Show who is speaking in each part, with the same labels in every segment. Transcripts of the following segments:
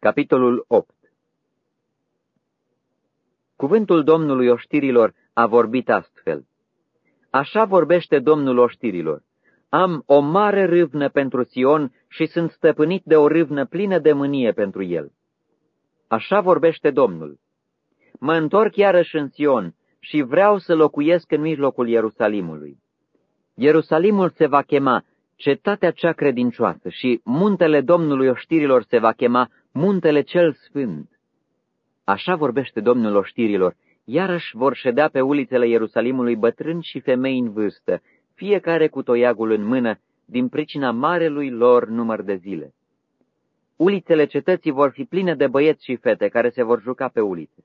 Speaker 1: Capitolul 8 Cuvântul Domnului oștirilor a vorbit astfel. Așa vorbește Domnul oștirilor. Am o mare râvnă pentru Sion și sunt stăpânit de o râvnă plină de mânie pentru el. Așa vorbește Domnul. Mă întorc iarăși în Sion și vreau să locuiesc în mijlocul Ierusalimului. Ierusalimul se va chema cetatea cea credincioasă și muntele Domnului oștirilor se va chema muntele cel sfânt. Așa vorbește Domnul oștirilor, iarăși vor ședea pe ulițele Ierusalimului bătrâni și femei în vârstă, fiecare cu toiagul în mână, din pricina marelui lor număr de zile. Ulițele cetății vor fi pline de băieți și fete care se vor juca pe ulițe.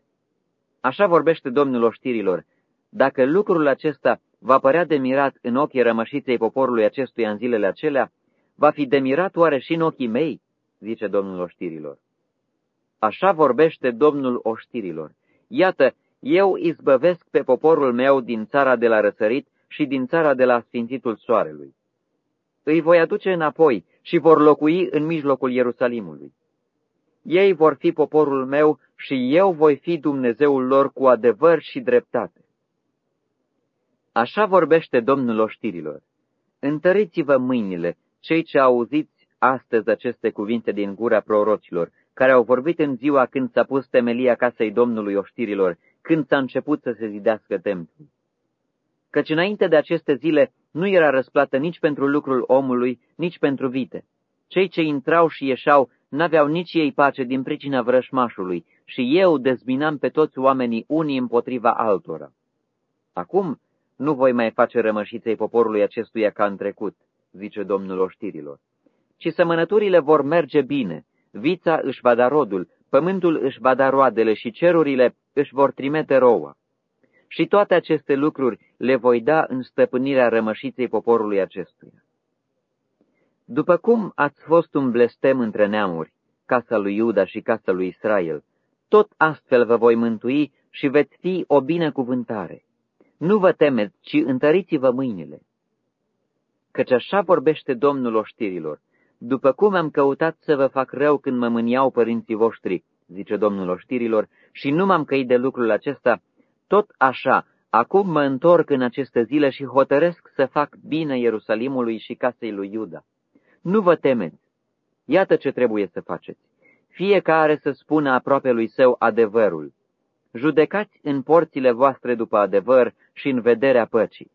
Speaker 1: Așa vorbește Domnul oștirilor, dacă lucrul acesta va părea de mirat în ochii rămășiței poporului acestuia în zilele acelea, va fi de mirat oare și în ochii mei, zice Domnul oștirilor. Așa vorbește Domnul oștirilor. Iată, eu izbăvesc pe poporul meu din țara de la răsărit și din țara de la sfințitul soarelui. Îi voi aduce înapoi și vor locui în mijlocul Ierusalimului. Ei vor fi poporul meu și eu voi fi Dumnezeul lor cu adevăr și dreptate. Așa vorbește Domnul oștirilor. Întăriți-vă mâinile, cei ce auziți astăzi aceste cuvinte din gura prorocilor, care au vorbit în ziua când s-a pus temelia casei Domnului oștirilor, când s-a început să se zidească templul. Căci înainte de aceste zile nu era răsplată nici pentru lucrul omului, nici pentru vite. Cei ce intrau și ieșeau n-aveau nici ei pace din pricina vrășmașului și eu dezbinam pe toți oamenii unii împotriva altora. Acum nu voi mai face rămășiței poporului acestuia ca în trecut, zice Domnul oștirilor, ci semănăturile vor merge bine, vița își va da rodul, pământul își va da roadele și cerurile își vor trimite roua. Și toate aceste lucruri le voi da în stăpânirea rămășiței poporului acestuia. După cum ați fost un blestem între neamuri, casa lui Iuda și casa lui Israel, tot astfel vă voi mântui și veți fi o binecuvântare. Nu vă temeți, ci întăriți-vă mâinile. Căci așa vorbește Domnul oștirilor, după cum am căutat să vă fac rău când mă mâniau părinții voștri, zice Domnul oștirilor, și nu m-am căit de lucrul acesta, tot așa, acum mă întorc în aceste zile și hotăresc să fac bine Ierusalimului și casei lui Iuda. Nu vă temeți. Iată ce trebuie să faceți. Fiecare să spună aproape lui său adevărul. Judecați în porțile voastre după adevăr și în vederea păcii.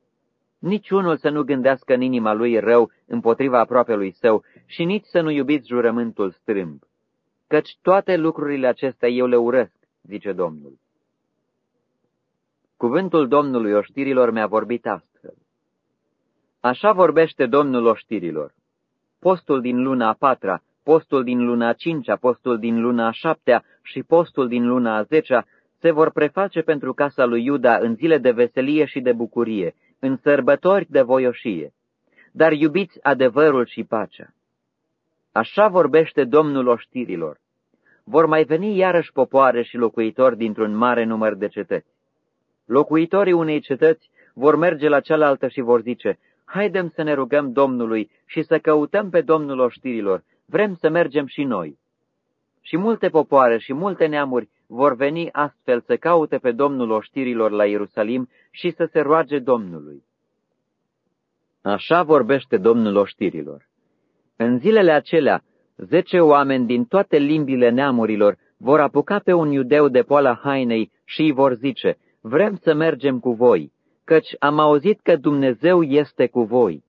Speaker 1: Niciunul să nu gândească în inima lui rău împotriva aproape lui său și nici să nu iubiți jurământul strâmb. Căci toate lucrurile acestea eu le urăsc, zice Domnul. Cuvântul Domnului oștirilor mi-a vorbit astfel. Așa vorbește Domnul oștirilor. Postul din luna a patra, postul din luna a cincea, postul din luna a șaptea și postul din luna a zecea se vor preface pentru casa lui Iuda în zile de veselie și de bucurie, în sărbători de voioșie. Dar iubiți adevărul și pacea. Așa vorbește Domnul oștirilor. Vor mai veni iarăși popoare și locuitori dintr-un mare număr de cetăți. Locuitorii unei cetăți vor merge la cealaltă și vor zice, Haidem să ne rugăm Domnului și să căutăm pe Domnul oștirilor, vrem să mergem și noi. Și multe popoare și multe neamuri vor veni astfel să caute pe Domnul oștirilor la Ierusalim și să se roage Domnului. Așa vorbește Domnul oștirilor. În zilele acelea, zece oameni din toate limbile neamurilor vor apuca pe un iudeu de poala hainei și îi vor zice, vrem să mergem cu voi, căci am auzit că Dumnezeu este cu voi.